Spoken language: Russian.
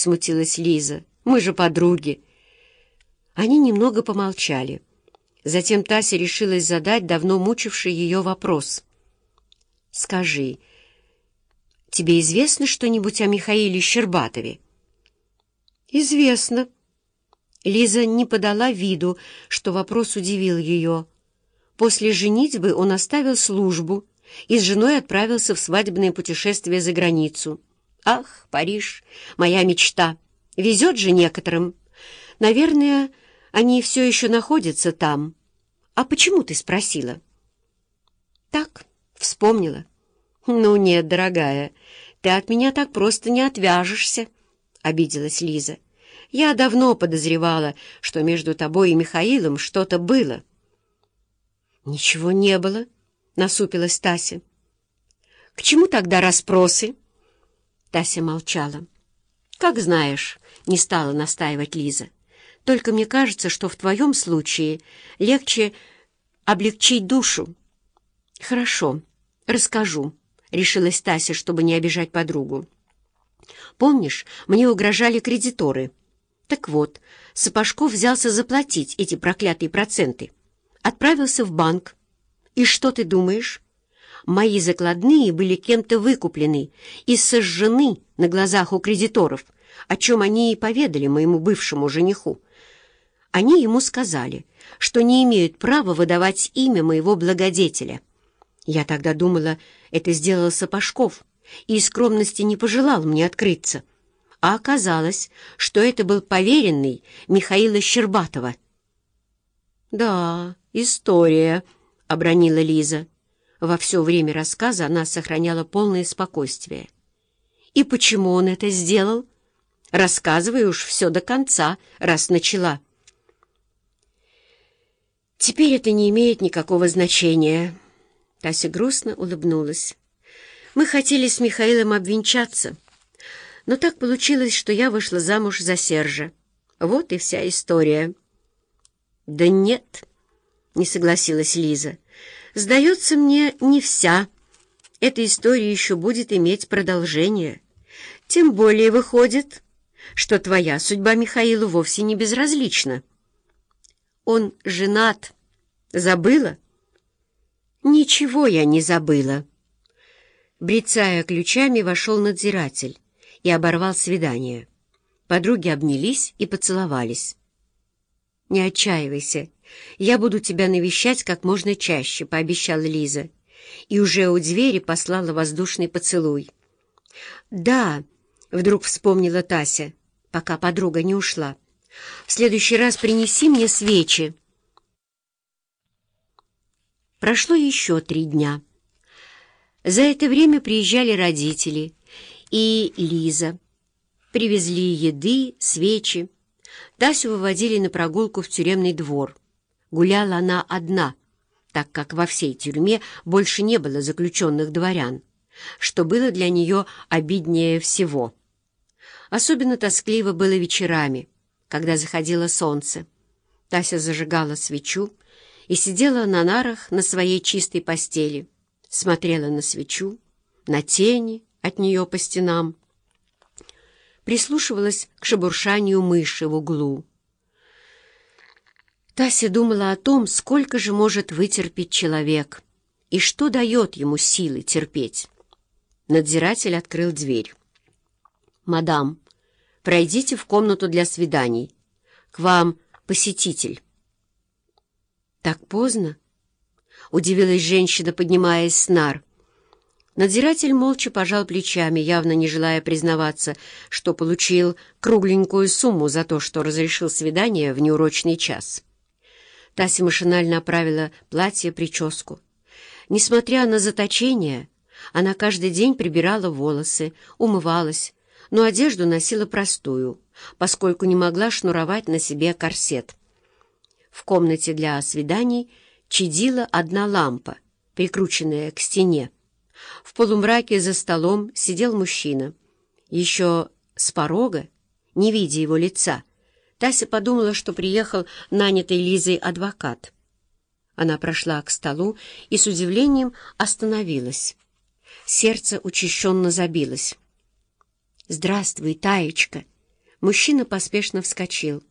смутилась Лиза. «Мы же подруги». Они немного помолчали. Затем Тася решилась задать давно мучивший ее вопрос. «Скажи, тебе известно что-нибудь о Михаиле Щербатове?» «Известно». Лиза не подала виду, что вопрос удивил ее. После женитьбы он оставил службу и с женой отправился в свадебное путешествие за границу. «Ах, Париж, моя мечта! Везет же некоторым! Наверное, они все еще находятся там. А почему ты спросила?» «Так, вспомнила». «Ну нет, дорогая, ты от меня так просто не отвяжешься», — обиделась Лиза. «Я давно подозревала, что между тобой и Михаилом что-то было». «Ничего не было», — насупилась Тася. «К чему тогда расспросы?» Тася молчала. «Как знаешь», — не стала настаивать Лиза. «Только мне кажется, что в твоем случае легче облегчить душу». «Хорошо, расскажу», — решилась Тася, чтобы не обижать подругу. «Помнишь, мне угрожали кредиторы?» Так вот, Сапожков взялся заплатить эти проклятые проценты. Отправился в банк. И что ты думаешь? Мои закладные были кем-то выкуплены и сожжены на глазах у кредиторов, о чем они и поведали моему бывшему жениху. Они ему сказали, что не имеют права выдавать имя моего благодетеля. Я тогда думала, это сделал Сапожков, и из скромности не пожелал мне открыться а оказалось, что это был поверенный Михаила Щербатова. «Да, история», — обронила Лиза. Во все время рассказа она сохраняла полное спокойствие. «И почему он это сделал? Рассказывай уж все до конца, раз начала». «Теперь это не имеет никакого значения», — Тася грустно улыбнулась. «Мы хотели с Михаилом обвенчаться». Но так получилось, что я вышла замуж за Сержа. Вот и вся история. «Да нет», — не согласилась Лиза. «Сдается мне, не вся. Эта история еще будет иметь продолжение. Тем более выходит, что твоя судьба Михаилу вовсе не безразлична. Он женат. Забыла?» «Ничего я не забыла». Брицая ключами, вошел надзиратель и оборвал свидание. Подруги обнялись и поцеловались. «Не отчаивайся, я буду тебя навещать как можно чаще», — пообещала Лиза, и уже у двери послала воздушный поцелуй. «Да», — вдруг вспомнила Тася, пока подруга не ушла, — «в следующий раз принеси мне свечи». Прошло еще три дня. За это время приезжали родители — и Лиза. Привезли еды, свечи. Тасю выводили на прогулку в тюремный двор. Гуляла она одна, так как во всей тюрьме больше не было заключенных дворян, что было для нее обиднее всего. Особенно тоскливо было вечерами, когда заходило солнце. Тася зажигала свечу и сидела на нарах на своей чистой постели, смотрела на свечу, на тени, от нее по стенам. Прислушивалась к шебуршанию мыши в углу. Тася думала о том, сколько же может вытерпеть человек и что дает ему силы терпеть. Надзиратель открыл дверь. «Мадам, пройдите в комнату для свиданий. К вам посетитель». «Так поздно?» — удивилась женщина, поднимаясь с нар — Надзиратель молча пожал плечами, явно не желая признаваться, что получил кругленькую сумму за то, что разрешил свидание в неурочный час. Тася машинально оправила платье-прическу. Несмотря на заточение, она каждый день прибирала волосы, умывалась, но одежду носила простую, поскольку не могла шнуровать на себе корсет. В комнате для свиданий чадила одна лампа, прикрученная к стене. В полумраке за столом сидел мужчина. Еще с порога, не видя его лица, Тася подумала, что приехал нанятый Лизой адвокат. Она прошла к столу и с удивлением остановилась. Сердце учащенно забилось. «Здравствуй, Таечка!» Мужчина поспешно вскочил.